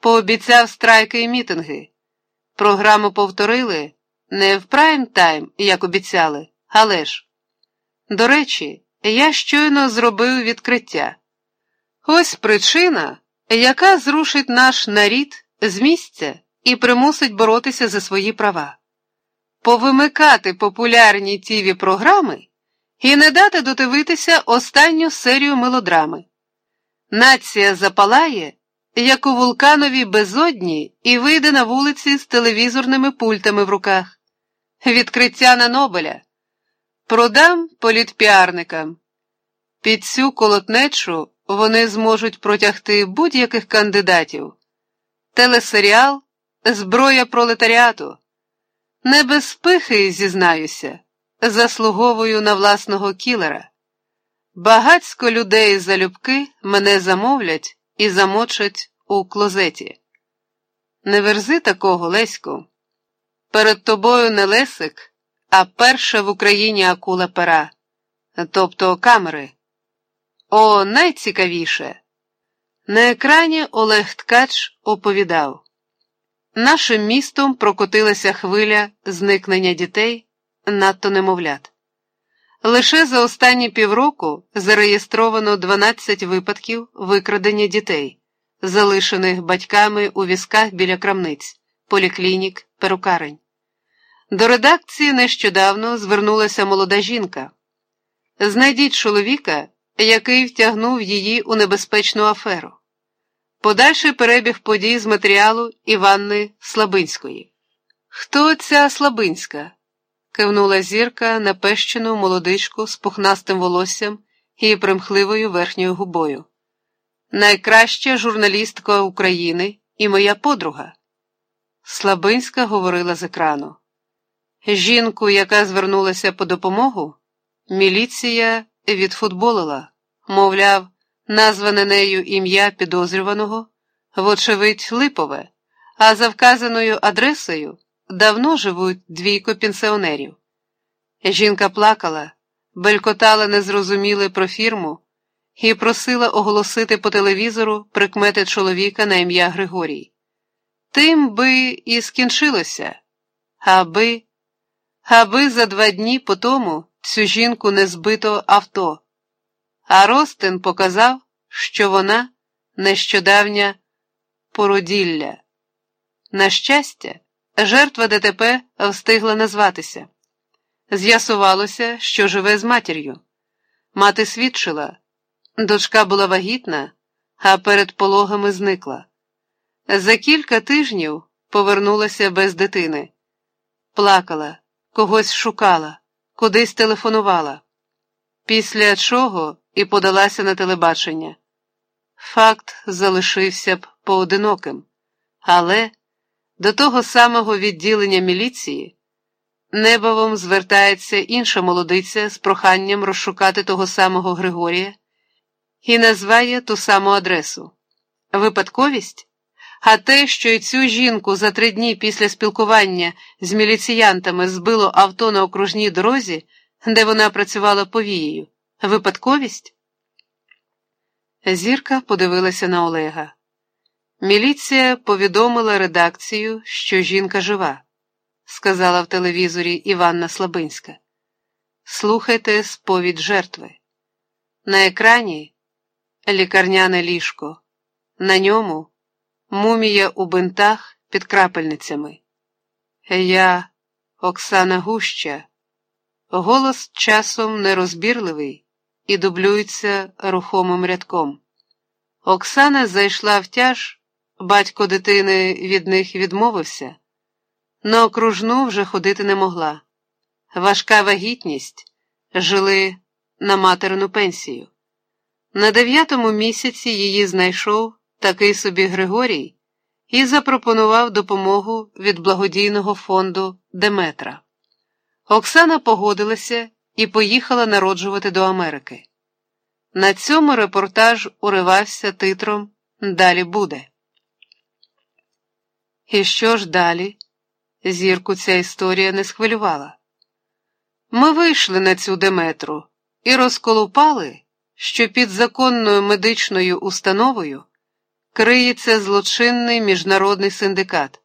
пообіцяв страйки і мітинги. Програму повторили не в прайм тайм, як обіцяли, але ж. До речі, я щойно зробив відкриття. Ось причина, яка зрушить наш нарід з місця і примусить боротися за свої права, повимикати популярні тіві програми і не дати додивитися останню серію мелодрами. Нація запалає, як у вулкановій безодні, і вийде на вулиці з телевізорними пультами в руках. Відкриття на Нобеля. Продам політпіарникам. Під цю колотнечу вони зможуть протягти будь-яких кандидатів. Телесеріал Зброя пролетаріату. Не без пихи, зізнаюся, заслуговую на власного кілера. Багацько людей залюбки мене замовлять і замочать у клозеті. Не верзи такого, Леську. Перед тобою не Лесик, а перша в Україні акула пера, тобто камери. О, найцікавіше. На екрані Олег Ткач оповідав. Нашим містом прокотилася хвиля зникнення дітей, надто немовлят. Лише за останні півроку зареєстровано 12 випадків викрадення дітей, залишених батьками у візках біля крамниць, поліклінік, перукарень. До редакції нещодавно звернулася молода жінка. Знайдіть чоловіка, який втягнув її у небезпечну аферу. Подальший перебіг подій з матеріалу Іванни Слабинської. Хто ця Слабинська? Кивнула зірка на пещену молодичку з пухнастим волоссям і примхливою верхньою губою. Найкраща журналістка України і моя подруга. Слабинська говорила з екрану. Жінку, яка звернулася по допомогу, міліція відфутболила, мовляв, назване нею ім'я підозрюваного, вочевидь, липове, а за вказаною адресою давно живуть двійко пенсіонерів. Жінка плакала, белькотала незрозуміле про фірму і просила оголосити по телевізору прикмети чоловіка на ім'я Григорій. Тим би і скінчилося, аби, аби за два дні по тому цю жінку не збито авто. А Ростин показав, що вона нещодавня породілля. На щастя, жертва ДТП встигла назватися. З'ясувалося, що живе з матір'ю. Мати свідчила, дочка була вагітна, а перед пологами зникла. За кілька тижнів повернулася без дитини, плакала, когось шукала, кудись телефонувала. Після чого і подалася на телебачення. Факт залишився б поодиноким, але до того самого відділення міліції небовом звертається інша молодиця з проханням розшукати того самого Григорія і назває ту саму адресу. Випадковість? А те, що й цю жінку за три дні після спілкування з міліціянтами збило авто на окружній дорозі, де вона працювала повією. Випадковість? Зірка подивилася на Олега. Міліція повідомила редакцію, що жінка жива, сказала в телевізорі Іванна Слабинська. Слухайте сповідь жертви. На екрані лікарняне ліжко, на ньому мумія у бинтах під крапельницями. Я, Оксана Гуща, голос часом нерозбірливий і дублюється рухомим рядком. Оксана зайшла в тяж, батько дитини від них відмовився, на окружну вже ходити не могла. Важка вагітність жили на материну пенсію. На дев'ятому місяці її знайшов такий собі Григорій і запропонував допомогу від благодійного фонду Деметра. Оксана погодилася і поїхала народжувати до Америки. На цьому репортаж уривався титром Далі буде. І що ж далі? Зірку ця історія не схвилювала. Ми вийшли на цю Деметру і розколупали, що під законною медичною установою криється злочинний міжнародний синдикат.